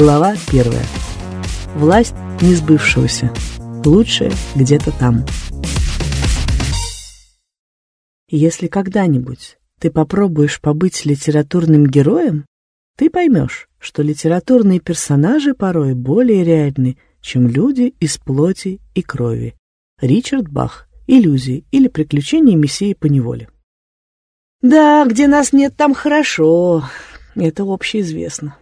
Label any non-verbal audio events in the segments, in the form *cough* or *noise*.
Глава первая. Власть несбывшегося. Лучшее где-то там. Если когда-нибудь ты попробуешь побыть литературным героем, ты поймешь, что литературные персонажи порой более реальны, чем люди из плоти и крови. Ричард Бах. Иллюзии или приключения Мессии по неволе. Да, где нас нет, там хорошо. Это общеизвестно.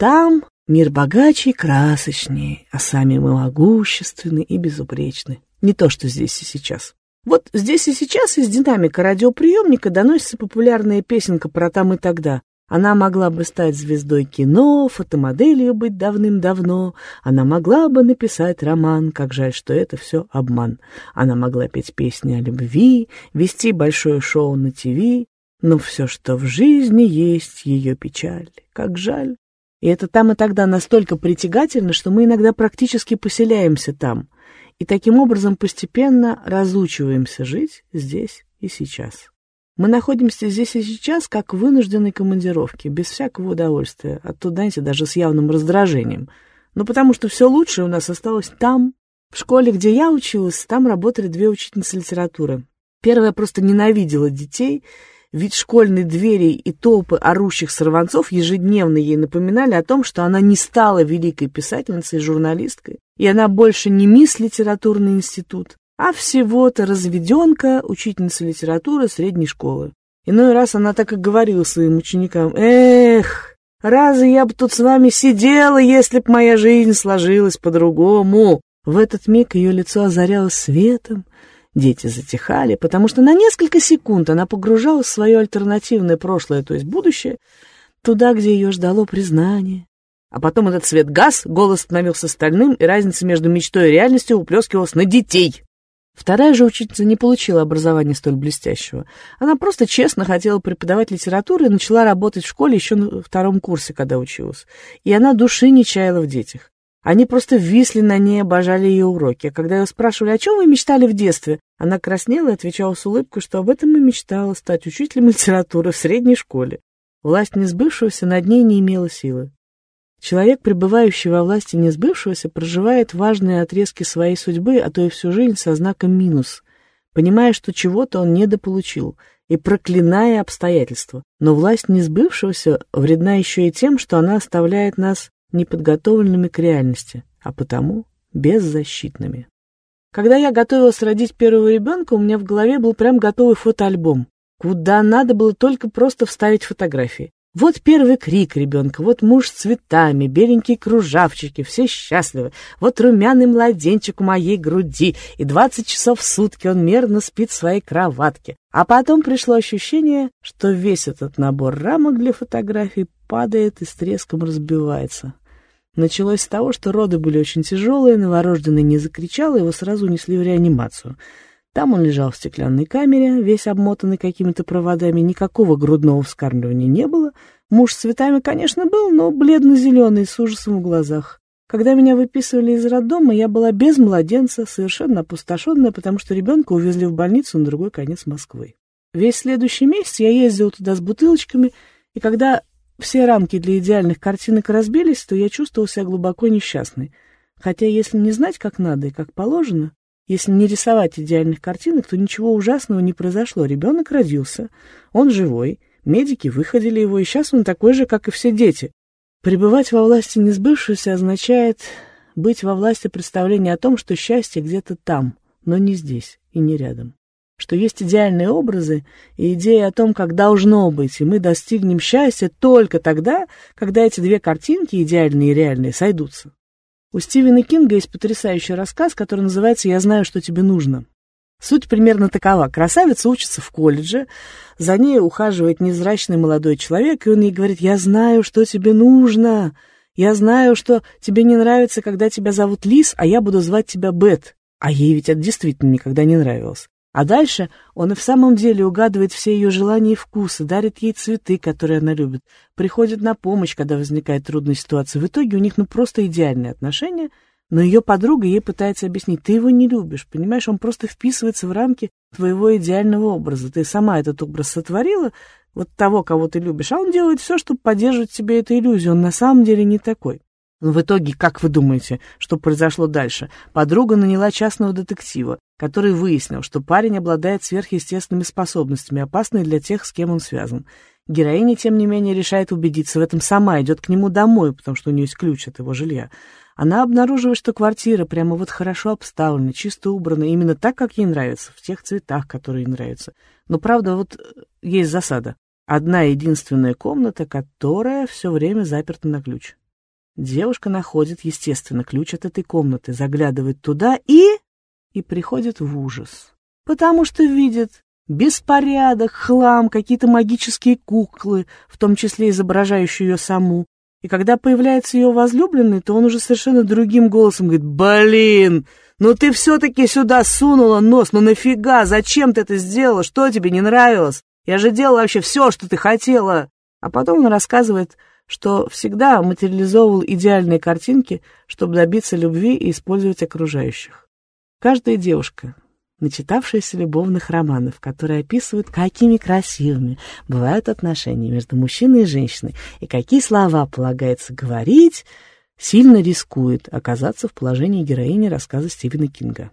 Там мир богаче и красочнее, а сами мы могущественны и безупречны. Не то, что здесь и сейчас. Вот здесь и сейчас из динамика радиоприемника доносится популярная песенка про там и тогда. Она могла бы стать звездой кино, фотомоделью быть давным-давно. Она могла бы написать роман, как жаль, что это все обман. Она могла петь песни о любви, вести большое шоу на ТВ. Но все, что в жизни есть, ее печаль. Как жаль, и это там и тогда настолько притягательно, что мы иногда практически поселяемся там, и таким образом постепенно разучиваемся жить здесь и сейчас. Мы находимся здесь и сейчас как в вынужденной командировке, без всякого удовольствия, оттуда, знаете, даже с явным раздражением. Но потому что все лучшее у нас осталось там. В школе, где я училась, там работали две учительницы литературы. Первая просто ненавидела детей Вид школьной двери и толпы орущих сорванцов ежедневно ей напоминали о том, что она не стала великой писательницей и журналисткой, и она больше не мисс литературный институт, а всего-то разведенка, учительница литературы средней школы. Иной раз она так и говорила своим ученикам, «Эх, разве я бы тут с вами сидела, если б моя жизнь сложилась по-другому?» В этот миг ее лицо озарялось светом, Дети затихали, потому что на несколько секунд она погружалась в свое альтернативное прошлое, то есть будущее, туда, где ее ждало признание. А потом этот свет газ, голос становился стальным, и разница между мечтой и реальностью уплескивалась на детей. Вторая же учительница не получила образования столь блестящего. Она просто честно хотела преподавать литературу и начала работать в школе еще на втором курсе, когда училась. И она души не чаяла в детях. Они просто висли на ней, обожали ее уроки. А когда ее спрашивали, о чем вы мечтали в детстве, она краснела и отвечала с улыбкой, что об этом и мечтала стать учителем литературы в средней школе. Власть несбывшегося над ней не имела силы. Человек, пребывающий во власти несбывшегося, проживает важные отрезки своей судьбы, а то и всю жизнь со знаком минус, понимая, что чего-то он недополучил, и проклиная обстоятельства. Но власть несбывшегося вредна еще и тем, что она оставляет нас неподготовленными к реальности, а потому беззащитными. Когда я готовилась родить первого ребенка, у меня в голове был прям готовый фотоальбом, куда надо было только просто вставить фотографии. Вот первый крик ребенка, вот муж с цветами, беленькие кружавчики, все счастливы. Вот румяный младенчик у моей груди, и двадцать часов в сутки он мерно спит в своей кроватке. А потом пришло ощущение, что весь этот набор рамок для фотографий падает и с треском разбивается. Началось с того, что роды были очень тяжелые, новорожденный не закричал, его сразу унесли в реанимацию. Там он лежал в стеклянной камере, весь обмотанный какими-то проводами, никакого грудного вскармливания не было. Муж с цветами, конечно, был, но бледно-зеленый, с ужасом в глазах. Когда меня выписывали из роддома, я была без младенца, совершенно опустошенная, потому что ребенка увезли в больницу на другой конец Москвы. Весь следующий месяц я ездила туда с бутылочками, и когда все рамки для идеальных картинок разбились, то я чувствовал себя глубоко несчастной. Хотя если не знать, как надо и как положено, если не рисовать идеальных картинок, то ничего ужасного не произошло. Ребенок родился, он живой, медики выходили его, и сейчас он такой же, как и все дети. Пребывать во власти несбывшегося означает быть во власти представления о том, что счастье где-то там, но не здесь и не рядом что есть идеальные образы и идея о том, как должно быть, и мы достигнем счастья только тогда, когда эти две картинки, идеальные и реальные, сойдутся. У Стивена Кинга есть потрясающий рассказ, который называется «Я знаю, что тебе нужно». Суть примерно такова. Красавица учится в колледже, за ней ухаживает невзрачный молодой человек, и он ей говорит «Я знаю, что тебе нужно, я знаю, что тебе не нравится, когда тебя зовут Лис, а я буду звать тебя Бет». А ей ведь это действительно никогда не нравилось. А дальше он и в самом деле угадывает все ее желания и вкусы, дарит ей цветы, которые она любит, приходит на помощь, когда возникает трудная ситуация. В итоге у них ну просто идеальные отношения, но ее подруга ей пытается объяснить, ты его не любишь, понимаешь, он просто вписывается в рамки твоего идеального образа. Ты сама этот образ сотворила, вот того, кого ты любишь, а он делает все, чтобы поддерживать себе эту иллюзию. Он на самом деле не такой. В итоге, как вы думаете, что произошло дальше? Подруга наняла частного детектива, который выяснил, что парень обладает сверхъестественными способностями, опасные для тех, с кем он связан. Героиня, тем не менее, решает убедиться в этом сама, идет к нему домой, потому что у нее есть ключ от его жилья. Она обнаруживает, что квартира прямо вот хорошо обставлена, чисто убрана, именно так, как ей нравится, в тех цветах, которые ей нравятся. Но, правда, вот э, есть засада. Одна единственная комната, которая все время заперта на ключ. Девушка находит, естественно, ключ от этой комнаты, заглядывает туда и... и приходит в ужас. Потому что видит беспорядок, хлам, какие-то магические куклы, в том числе изображающие ее саму. И когда появляется ее возлюбленный, то он уже совершенно другим голосом говорит, «Блин, ну ты все-таки сюда сунула нос, ну нафига, зачем ты это сделала, что тебе не нравилось? Я же делала вообще все, что ты хотела». А потом он рассказывает что всегда материализовывал идеальные картинки, чтобы добиться любви и использовать окружающих. Каждая девушка, начитавшаяся любовных романов, которые описывают, какими красивыми бывают отношения между мужчиной и женщиной, и какие слова полагается говорить, сильно рискует оказаться в положении героини рассказа Стивена Кинга.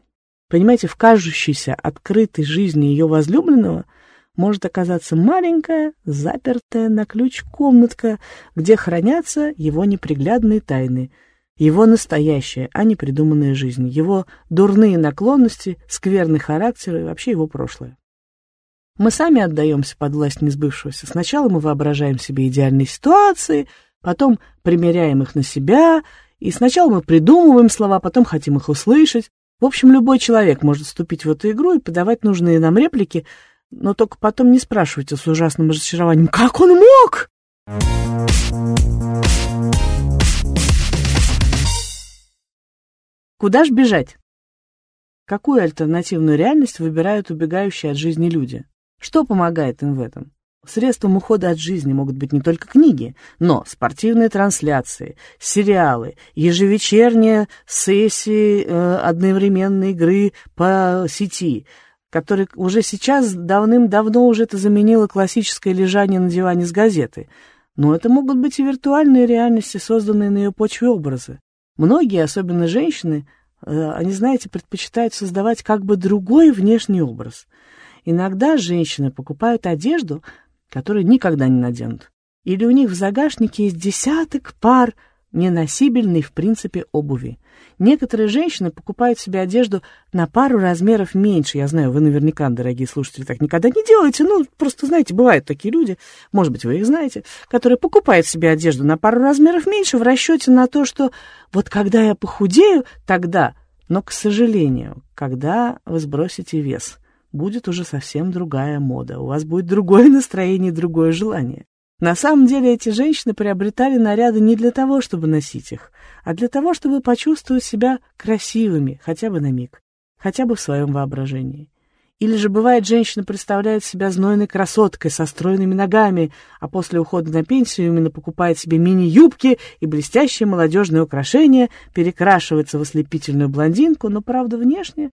Понимаете, в кажущейся открытой жизни ее возлюбленного – может оказаться маленькая, запертая на ключ комнатка, где хранятся его неприглядные тайны, его настоящая, а не придуманная жизнь, его дурные наклонности, скверный характер и вообще его прошлое. Мы сами отдаемся под власть несбывшегося. Сначала мы воображаем себе идеальные ситуации, потом примеряем их на себя, и сначала мы придумываем слова, потом хотим их услышать. В общем, любой человек может вступить в эту игру и подавать нужные нам реплики, но только потом не спрашивайте с ужасным разочарованием, как он мог? Куда ж бежать? Какую альтернативную реальность выбирают убегающие от жизни люди? Что помогает им в этом? Средством ухода от жизни могут быть не только книги, но спортивные трансляции, сериалы, ежевечерние сессии э, одновременной игры по сети – который уже сейчас давным-давно уже это заменило классическое лежание на диване с газетой. Но это могут быть и виртуальные реальности, созданные на ее почве образы. Многие, особенно женщины, э, они, знаете, предпочитают создавать как бы другой внешний образ. Иногда женщины покупают одежду, которую никогда не наденут. Или у них в загашнике есть десяток пар неносибельной в принципе обуви. Некоторые женщины покупают себе одежду на пару размеров меньше. Я знаю, вы наверняка, дорогие слушатели, так никогда не делаете. Ну, просто, знаете, бывают такие люди, может быть, вы их знаете, которые покупают себе одежду на пару размеров меньше в расчете на то, что вот когда я похудею, тогда... Но, к сожалению, когда вы сбросите вес, будет уже совсем другая мода. У вас будет другое *laughs* настроение, другое желание. На самом деле эти женщины приобретали наряды не для того, чтобы носить их, а для того, чтобы почувствовать себя красивыми хотя бы на миг, хотя бы в своем воображении. Или же бывает, женщина представляет себя знойной красоткой со стройными ногами, а после ухода на пенсию именно покупает себе мини-юбки и блестящие молодежные украшения, перекрашивается в ослепительную блондинку, но, правда, внешне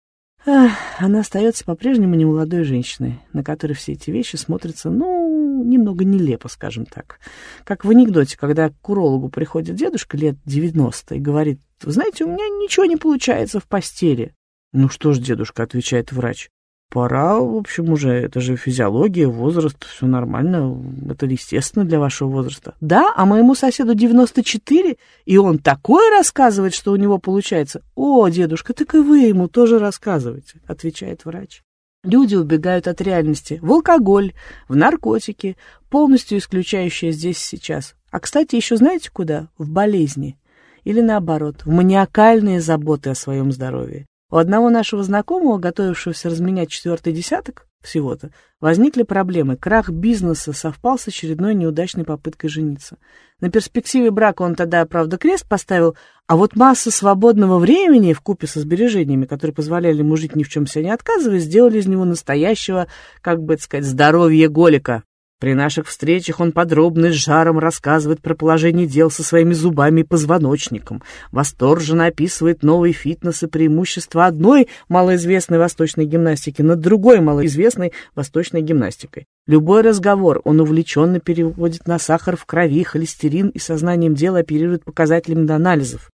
Она остается по-прежнему немолодой женщиной, на которой все эти вещи смотрятся, ну, немного нелепо, скажем так. Как в анекдоте, когда к урологу приходит дедушка лет 90 и говорит, вы знаете, у меня ничего не получается в постели. Ну что ж, дедушка, отвечает врач, Пора, в общем, уже, это же физиология, возраст, все нормально, это естественно для вашего возраста. Да, а моему соседу 94, и он такое рассказывает, что у него получается. О, дедушка, так и вы ему тоже рассказываете, отвечает врач. Люди убегают от реальности в алкоголь, в наркотики, полностью исключающие здесь сейчас. А, кстати, еще знаете куда? В болезни. Или наоборот, в маниакальные заботы о своем здоровье. У одного нашего знакомого, готовившегося разменять четвертый десяток всего-то, возникли проблемы. Крах бизнеса совпал с очередной неудачной попыткой жениться. На перспективе брака он тогда, правда, крест поставил, а вот масса свободного времени в купе со сбережениями, которые позволяли ему жить ни в чем себе не отказывая, сделали из него настоящего, как бы это сказать, здоровья голика. При наших встречах он подробно и с жаром рассказывает про положение дел со своими зубами и позвоночником, восторженно описывает новые фитнес и преимущества одной малоизвестной восточной гимнастики над другой малоизвестной восточной гимнастикой. Любой разговор он увлеченно переводит на сахар в крови, холестерин и сознанием дела оперирует показателями до анализов.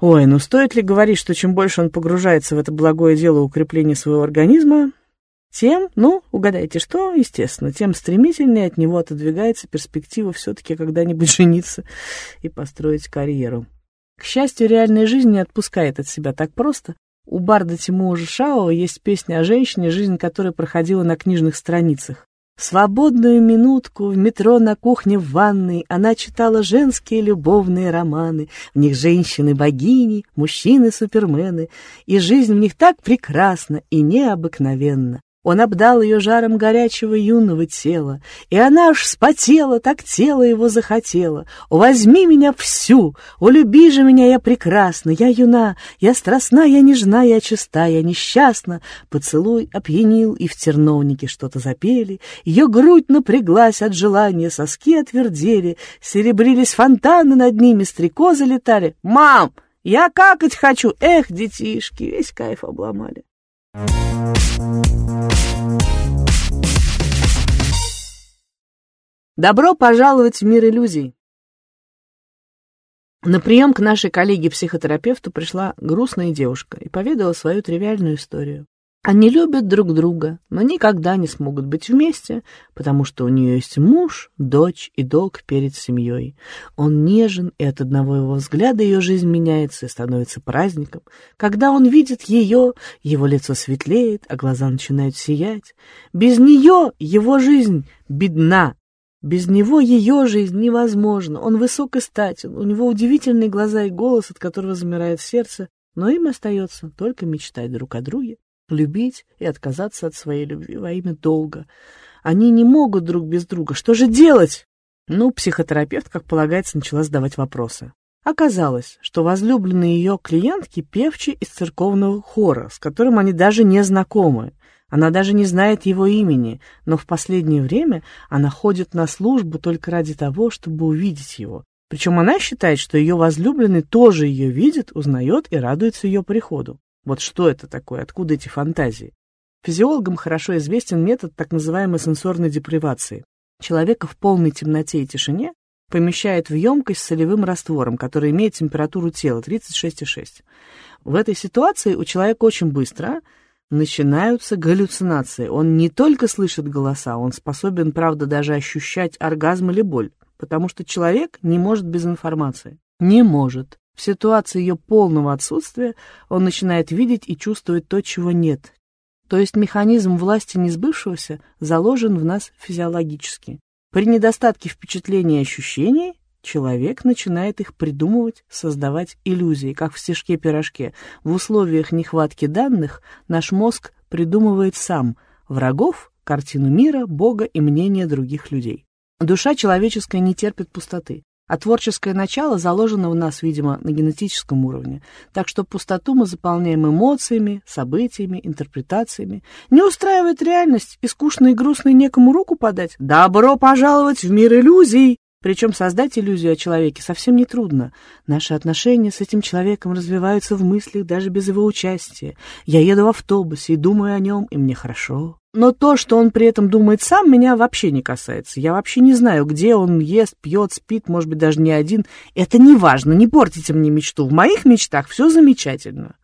Ой, ну стоит ли говорить, что чем больше он погружается в это благое дело укрепления своего организма, тем, ну, угадайте что, естественно, тем стремительнее от него отодвигается перспектива все-таки когда-нибудь *laughs* жениться и построить карьеру. К счастью, реальная жизнь не отпускает от себя так просто. У барда Тимура Шаова есть песня о женщине, жизнь которой проходила на книжных страницах. Свободную минутку в метро, на кухне, в ванной она читала женские любовные романы. В них женщины-богини, мужчины-супермены, и жизнь в них так прекрасна и необыкновенна. Он обдал ее жаром горячего юного тела, и она аж вспотела, так тело его захотело. возьми меня всю, улюби же меня, я прекрасна, я юна, я страстна, я нежна, я чиста, я несчастна. Поцелуй опьянил, и в терновнике что-то запели, ее грудь напряглась от желания, соски отвердели, серебрились фонтаны над ними, стрекозы летали. «Мам, я какать хочу!» Эх, детишки, весь кайф обломали. Добро пожаловать в мир иллюзий! На прием к нашей коллеге-психотерапевту пришла грустная девушка и поведала свою тривиальную историю. Они любят друг друга, но никогда не смогут быть вместе, потому что у нее есть муж, дочь и долг перед семьей. Он нежен, и от одного его взгляда ее жизнь меняется и становится праздником. Когда он видит ее, его лицо светлеет, а глаза начинают сиять. Без нее его жизнь бедна. Без него ее жизнь невозможна. Он высок и статен, у него удивительные глаза и голос, от которого замирает сердце, но им остается только мечтать друг о друге любить и отказаться от своей любви во имя долга. Они не могут друг без друга. Что же делать? Ну, психотерапевт, как полагается, начала задавать вопросы. Оказалось, что возлюбленные ее клиентки певчи из церковного хора, с которым они даже не знакомы. Она даже не знает его имени, но в последнее время она ходит на службу только ради того, чтобы увидеть его. Причем она считает, что ее возлюбленный тоже ее видит, узнает и радуется ее приходу. Вот что это такое, откуда эти фантазии? Физиологам хорошо известен метод так называемой сенсорной депривации. Человека в полной темноте и тишине помещают в емкость с солевым раствором, который имеет температуру тела 36,6. В этой ситуации у человека очень быстро начинаются галлюцинации. Он не только слышит голоса, он способен, правда, даже ощущать оргазм или боль, потому что человек не может без информации. Не может. В ситуации ее полного отсутствия он начинает видеть и чувствовать то, чего нет. То есть механизм власти несбывшегося заложен в нас физиологически. При недостатке впечатлений и ощущений человек начинает их придумывать, создавать иллюзии, как в стежке-пирожке. В условиях нехватки данных наш мозг придумывает сам врагов, картину мира, Бога и мнения других людей. Душа человеческая не терпит пустоты. А творческое начало заложено в нас, видимо, на генетическом уровне. Так что пустоту мы заполняем эмоциями, событиями, интерпретациями. Не устраивает реальность, и скучно и грустно некому руку подать. Добро пожаловать в мир иллюзий! Причем создать иллюзию о человеке совсем не трудно. Наши отношения с этим человеком развиваются в мыслях даже без его участия. Я еду в автобусе и думаю о нем, и мне хорошо. Но то, что он при этом думает сам, меня вообще не касается. Я вообще не знаю, где он ест, пьет, спит, может быть, даже не один. Это не важно, не портите мне мечту. В моих мечтах все замечательно.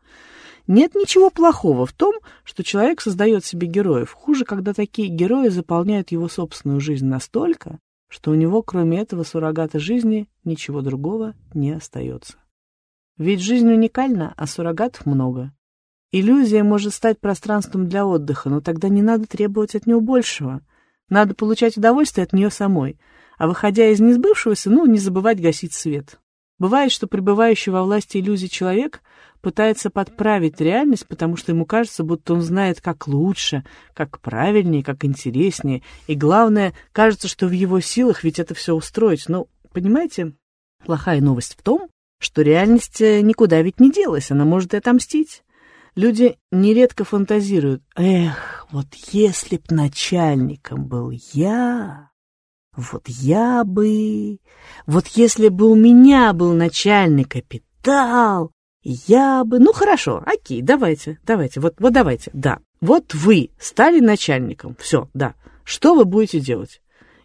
Нет ничего плохого в том, что человек создает себе героев. Хуже, когда такие герои заполняют его собственную жизнь настолько, что у него, кроме этого суррогата жизни, ничего другого не остается. Ведь жизнь уникальна, а суррогатов много. Иллюзия может стать пространством для отдыха, но тогда не надо требовать от нее большего. Надо получать удовольствие от нее самой, а выходя из несбывшегося, ну, не забывать гасить свет. Бывает, что пребывающий во власти иллюзий человек пытается подправить реальность, потому что ему кажется, будто он знает, как лучше, как правильнее, как интереснее. И главное, кажется, что в его силах ведь это все устроить. Но, понимаете, плохая новость в том, что реальность э, никуда ведь не делась, она может и отомстить. Люди нередко фантазируют. Эх, вот если б начальником был я, вот я бы... Вот если бы у меня был начальник капитал, я бы... Ну, хорошо, окей, давайте, давайте, вот, вот давайте, да. Вот вы стали начальником, все, да. Что вы будете делать?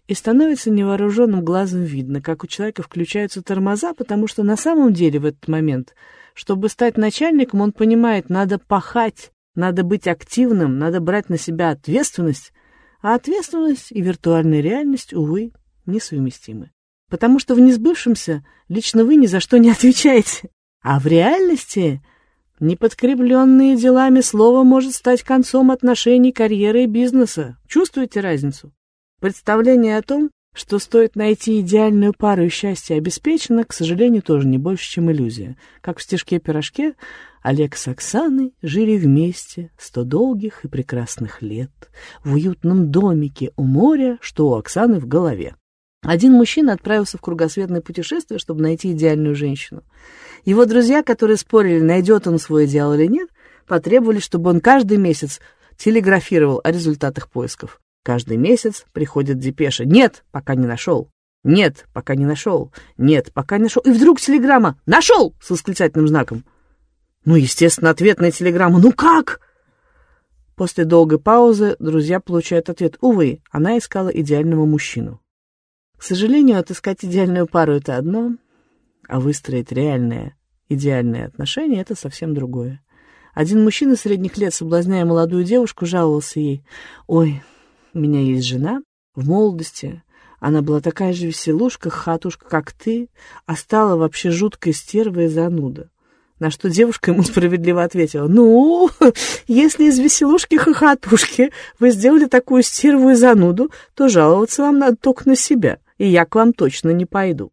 И становится невооруженным глазом видно, как у человека включаются тормоза, потому что на самом деле в этот момент, чтобы стать начальником, он понимает, надо пахать, надо быть активным, надо брать на себя ответственность, а ответственность и виртуальная реальность, увы, несовместимы. Потому что в несбывшемся лично вы ни за что не отвечаете. А в реальности неподкрепленные делами слово может стать концом отношений, карьеры и бизнеса. Чувствуете разницу? Представление о том, что стоит найти идеальную пару и счастье обеспечено, к сожалению, тоже не больше, чем иллюзия. Как в стишке-пирожке Олег с Оксаной жили вместе сто долгих и прекрасных лет в уютном домике у моря, что у Оксаны в голове. Один мужчина отправился в кругосветное путешествие, чтобы найти идеальную женщину. Его друзья, которые спорили, найдет он свой идеал или нет, потребовали, чтобы он каждый месяц телеграфировал о результатах поисков. Каждый месяц приходит депеша. Нет, пока не нашел. Нет, пока не нашел. Нет, пока не нашел. И вдруг телеграмма «Нашел!» с восклицательным знаком. Ну, естественно, ответная телеграмма «Ну как?» После долгой паузы друзья получают ответ. Увы, она искала идеального мужчину. К сожалению, отыскать идеальную пару — это одно, а выстроить реальное, идеальное отношение — это совсем другое. Один мужчина средних лет, соблазняя молодую девушку, жаловался ей. «Ой, у меня есть жена. В молодости она была такая же веселушка, хатушка, как ты, а стала вообще жуткой стервой и зануда. На что девушка ему *laughs* справедливо ответила, «Ну, *laughs* если из веселушки-хохотушки вы сделали такую стерву и зануду, то жаловаться вам надо только на себя, и я к вам точно не пойду».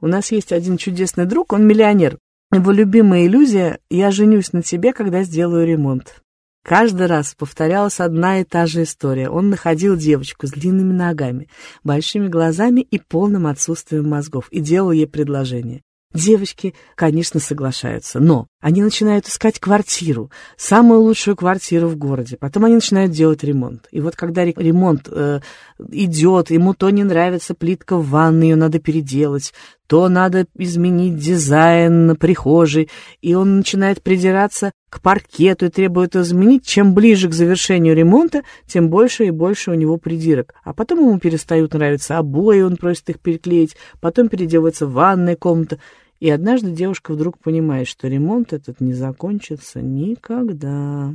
У нас есть один чудесный друг, он миллионер. Его любимая иллюзия «Я женюсь на тебе, когда сделаю ремонт». Каждый раз повторялась одна и та же история. Он находил девочку с длинными ногами, большими глазами и полным отсутствием мозгов и делал ей предложение. Девочки, конечно, соглашаются, но они начинают искать квартиру, самую лучшую квартиру в городе. Потом они начинают делать ремонт. И вот когда ремонт э, идет, ему то не нравится плитка в ванной, ее надо переделать, то надо изменить дизайн прихожей, и он начинает придираться к паркету и требует изменить. Чем ближе к завершению ремонта, тем больше и больше у него придирок. А потом ему перестают нравиться обои, он просит их переклеить, потом переделывается ванная комната. И однажды девушка вдруг понимает, что ремонт этот не закончится никогда.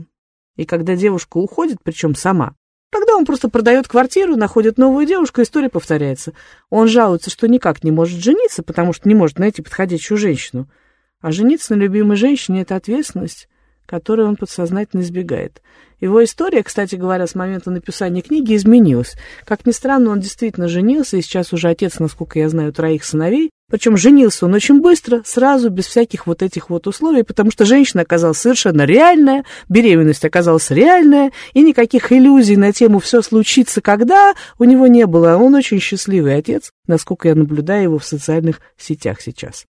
И когда девушка уходит, причем сама, Тогда он просто продает квартиру, находит новую девушку, история повторяется. Он жалуется, что никак не может жениться, потому что не может найти подходящую женщину. А жениться на любимой женщине — это ответственность, которую он подсознательно избегает. Его история, кстати говоря, с момента написания книги изменилась. Как ни странно, он действительно женился, и сейчас уже отец, насколько я знаю, троих сыновей. Причем женился он очень быстро, сразу, без всяких вот этих вот условий, потому что женщина оказалась совершенно реальная, беременность оказалась реальная, и никаких иллюзий на тему «все случится когда» у него не было. Он очень счастливый отец, насколько я наблюдаю его в социальных сетях сейчас.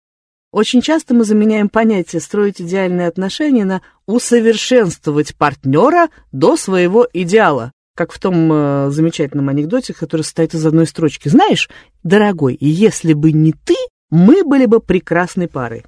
Очень часто мы заменяем понятие «строить идеальные отношения» на «усовершенствовать партнера до своего идеала» как в том э, замечательном анекдоте, который состоит из одной строчки. Знаешь, дорогой, если бы не ты, мы были бы прекрасной парой.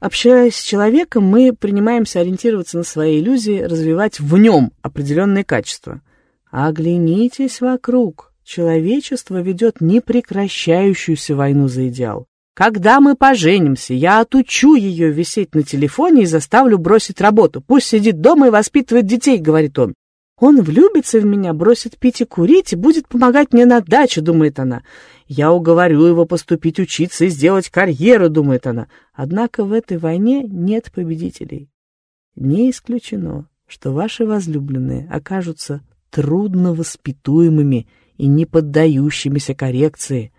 Общаясь с человеком, мы принимаемся ориентироваться на свои иллюзии, развивать в нем определенные качества. Оглянитесь вокруг. Человечество ведет непрекращающуюся войну за идеал. Когда мы поженимся, я отучу ее висеть на телефоне и заставлю бросить работу. Пусть сидит дома и воспитывает детей, говорит он. Он влюбится в меня, бросит пить и курить и будет помогать мне на даче, думает она. Я уговорю его поступить учиться и сделать карьеру, думает она. Однако в этой войне нет победителей. Не исключено, что ваши возлюбленные окажутся трудновоспитуемыми и не поддающимися коррекции.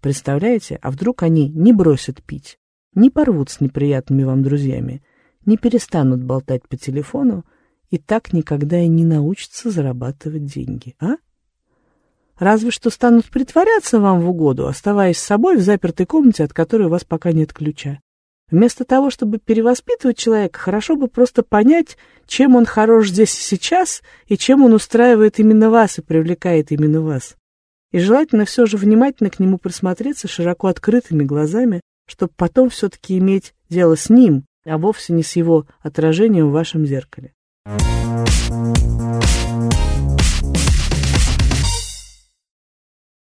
Представляете, а вдруг они не бросят пить, не порвут с неприятными вам друзьями, не перестанут болтать по телефону, и так никогда и не научатся зарабатывать деньги, а? Разве что станут притворяться вам в угоду, оставаясь с собой в запертой комнате, от которой у вас пока нет ключа. Вместо того, чтобы перевоспитывать человека, хорошо бы просто понять, чем он хорош здесь и сейчас, и чем он устраивает именно вас и привлекает именно вас и желательно все же внимательно к нему присмотреться широко открытыми глазами, чтобы потом все-таки иметь дело с ним, а вовсе не с его отражением в вашем зеркале.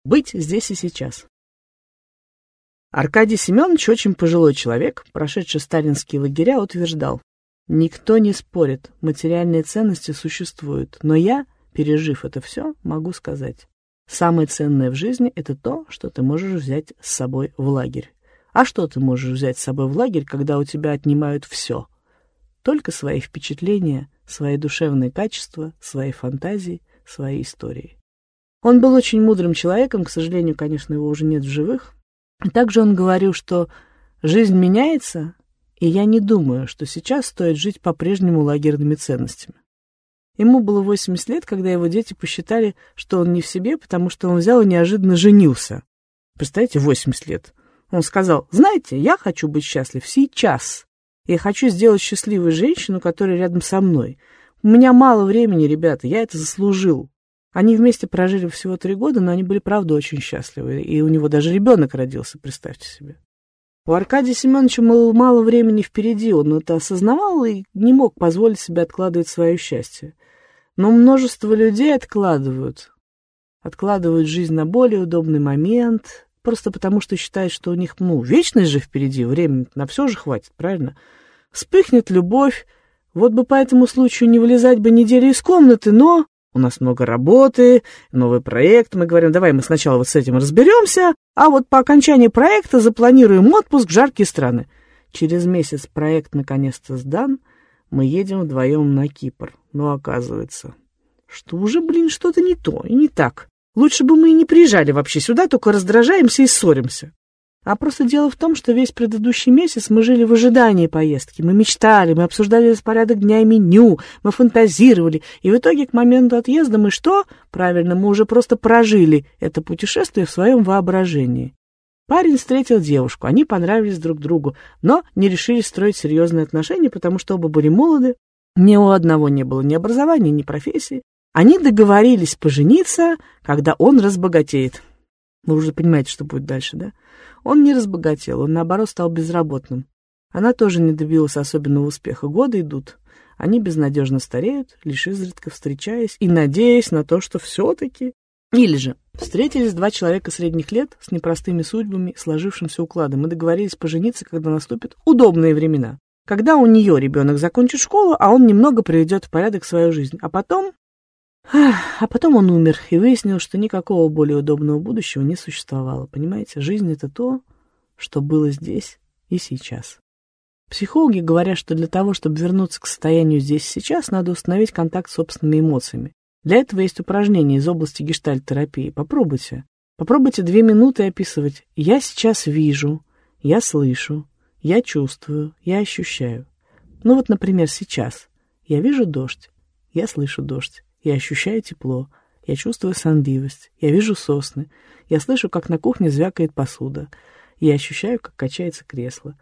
Быть здесь и сейчас. Аркадий Семенович, очень пожилой человек, прошедший сталинские лагеря, утверждал, «Никто не спорит, материальные ценности существуют, но я, пережив это все, могу сказать, самое ценное в жизни — это то, что ты можешь взять с собой в лагерь. А что ты можешь взять с собой в лагерь, когда у тебя отнимают все? Только свои впечатления, свои душевные качества, свои фантазии, свои истории. Он был очень мудрым человеком, к сожалению, конечно, его уже нет в живых, также он говорил, что жизнь меняется, и я не думаю, что сейчас стоит жить по-прежнему лагерными ценностями. Ему было 80 лет, когда его дети посчитали, что он не в себе, потому что он взял и неожиданно женился. Представляете, 80 лет. Он сказал, знаете, я хочу быть счастлив сейчас. Я хочу сделать счастливую женщину, которая рядом со мной. У меня мало времени, ребята, я это заслужил. Они вместе прожили всего три года, но они были, правда, очень счастливы. И у него даже ребенок родился, представьте себе. У Аркадия Семеновича было мало времени впереди, он это осознавал и не мог позволить себе откладывать свое счастье. Но множество людей откладывают. Откладывают жизнь на более удобный момент, просто потому что считают, что у них, ну, вечность же впереди, времени на все же хватит, правильно? Вспыхнет любовь, вот бы по этому случаю не вылезать бы неделю из комнаты, но у нас много работы, новый проект. Мы говорим, давай мы сначала вот с этим разберемся, а вот по окончании проекта запланируем отпуск в жаркие страны. Через месяц проект наконец-то сдан, мы едем вдвоем на Кипр. Но оказывается, что уже, блин, что-то не то и не так. Лучше бы мы и не приезжали вообще сюда, только раздражаемся и ссоримся. А просто дело в том, что весь предыдущий месяц мы жили в ожидании поездки. Мы мечтали, мы обсуждали распорядок дня и меню, мы фантазировали. И в итоге к моменту отъезда мы что? Правильно, мы уже просто прожили это путешествие в своем воображении. Парень встретил девушку, они понравились друг другу, но не решили строить серьезные отношения, потому что оба были молоды, ни у одного не было ни образования, ни профессии. Они договорились пожениться, когда он разбогатеет. Вы уже понимаете, что будет дальше, да? Он не разбогател, он, наоборот, стал безработным. Она тоже не добилась особенного успеха. Годы идут. Они безнадежно стареют, лишь изредка встречаясь и надеясь на то, что все-таки... Или же встретились два человека средних лет с непростыми судьбами, сложившимся укладом, и договорились пожениться, когда наступят удобные времена. Когда у нее ребенок закончит школу, а он немного приведет в порядок свою жизнь. А потом а потом он умер и выяснил, что никакого более удобного будущего не существовало. Понимаете, жизнь — это то, что было здесь и сейчас. Психологи говорят, что для того, чтобы вернуться к состоянию здесь и сейчас, надо установить контакт с собственными эмоциями. Для этого есть упражнения из области гештальт-терапии. Попробуйте. Попробуйте две минуты описывать «я сейчас вижу», «я слышу», «я чувствую», «я ощущаю». Ну вот, например, сейчас. Я вижу дождь, я слышу дождь, я ощущаю тепло, я чувствую сонливость, я вижу сосны, я слышу, как на кухне звякает посуда, я ощущаю, как качается кресло,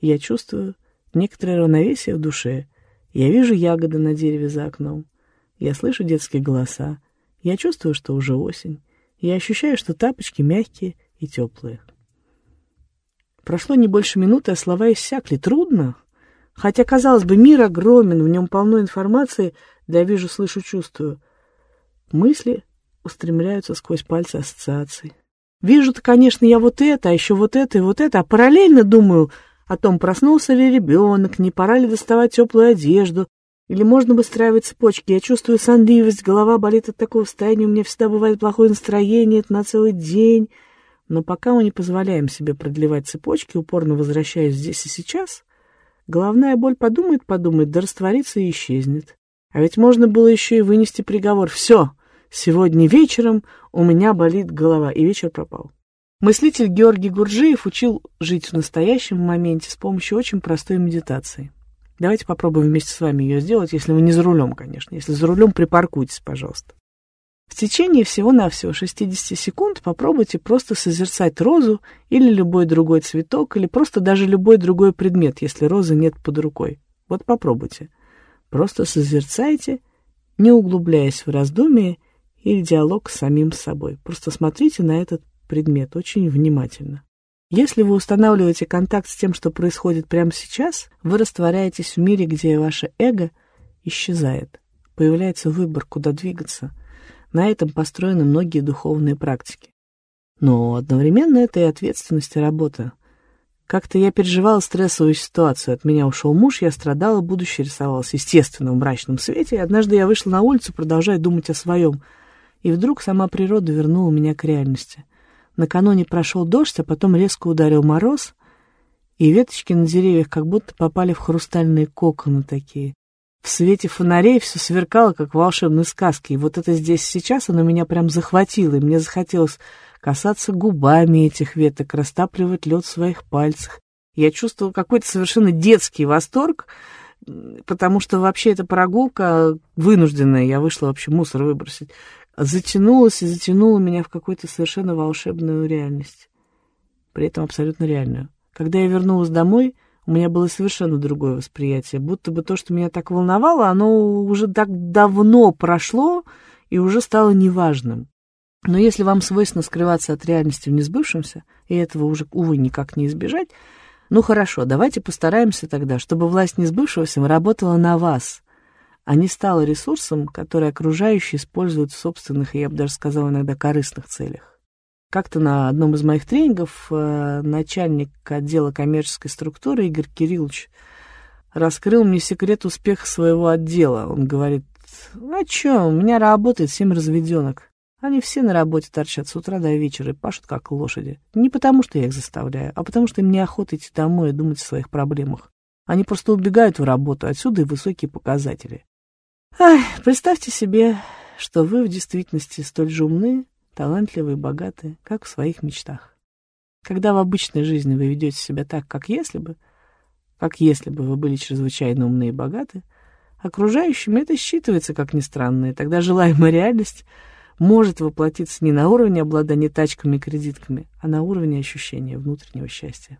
я чувствую некоторое равновесие в душе, я вижу ягоды на дереве за окном, я слышу детские голоса, я чувствую, что уже осень, я ощущаю, что тапочки мягкие и теплые. Прошло не больше минуты, а слова иссякли. Трудно? Хотя, казалось бы, мир огромен, в нем полно информации, да я вижу, слышу, чувствую. Мысли устремляются сквозь пальцы ассоциаций. Вижу-то, конечно, я вот это, а еще вот это и вот это, а параллельно думаю о том, проснулся ли ребенок, не пора ли доставать теплую одежду, или можно выстраивать цепочки. Я чувствую сонливость, голова болит от такого состояния, у меня всегда бывает плохое настроение, это на целый день. Но пока мы не позволяем себе продлевать цепочки, упорно возвращаясь здесь и сейчас, головная боль подумает-подумает, да растворится и исчезнет. А ведь можно было еще и вынести приговор. Все, сегодня вечером у меня болит голова, и вечер пропал. Мыслитель Георгий Гурджиев учил жить в настоящем моменте с помощью очень простой медитации. Давайте попробуем вместе с вами ее сделать, если вы не за рулем, конечно. Если за рулем, припаркуйтесь, пожалуйста. В течение всего-навсего 60 секунд попробуйте просто созерцать розу или любой другой цветок, или просто даже любой другой предмет, если розы нет под рукой. Вот попробуйте. Просто созерцайте, не углубляясь в раздумие или диалог с самим собой. Просто смотрите на этот предмет очень внимательно. Если вы устанавливаете контакт с тем, что происходит прямо сейчас, вы растворяетесь в мире, где ваше эго исчезает. Появляется выбор, куда двигаться. На этом построены многие духовные практики. Но одновременно это и ответственность и работа. Как-то я переживала стрессовую ситуацию. От меня ушел муж, я страдала, будущее рисовалось, естественно, в мрачном свете. И однажды я вышла на улицу, продолжая думать о своем. И вдруг сама природа вернула меня к реальности. Накануне прошел дождь, а потом резко ударил мороз, и веточки на деревьях как будто попали в хрустальные коконы такие. В свете фонарей все сверкало, как в волшебной сказке. И вот это здесь сейчас, оно меня прям захватило, и мне захотелось касаться губами этих веток, растапливать лед в своих пальцах. Я чувствовала какой-то совершенно детский восторг, потому что вообще эта прогулка вынужденная, я вышла вообще мусор выбросить, затянулась и затянула меня в какую-то совершенно волшебную реальность. При этом абсолютно реальную. Когда я вернулась домой, у меня было совершенно другое восприятие, будто бы то, что меня так волновало, оно уже так давно прошло и уже стало неважным. Но если вам свойственно скрываться от реальности в несбывшемся, и этого уже, увы, никак не избежать, ну хорошо, давайте постараемся тогда, чтобы власть несбывшегося работала на вас, а не стала ресурсом, который окружающие используют в собственных, я бы даже сказала, иногда корыстных целях. Как-то на одном из моих тренингов э, начальник отдела коммерческой структуры Игорь Кириллович раскрыл мне секрет успеха своего отдела. Он говорит, а чё, у меня работает семь разведенок. Они все на работе торчат с утра до вечера и пашут как лошади. Не потому, что я их заставляю, а потому, что им неохота идти домой и думать о своих проблемах. Они просто убегают в работу, отсюда и высокие показатели. Ай, представьте себе, что вы в действительности столь же умны, талантливы и богаты, как в своих мечтах. Когда в обычной жизни вы ведете себя так, как если бы, как если бы вы были чрезвычайно умны и богаты, окружающим это считывается как ни странно, и тогда желаемая реальность — может воплотиться не на уровне обладания тачками и кредитками, а на уровне ощущения внутреннего счастья.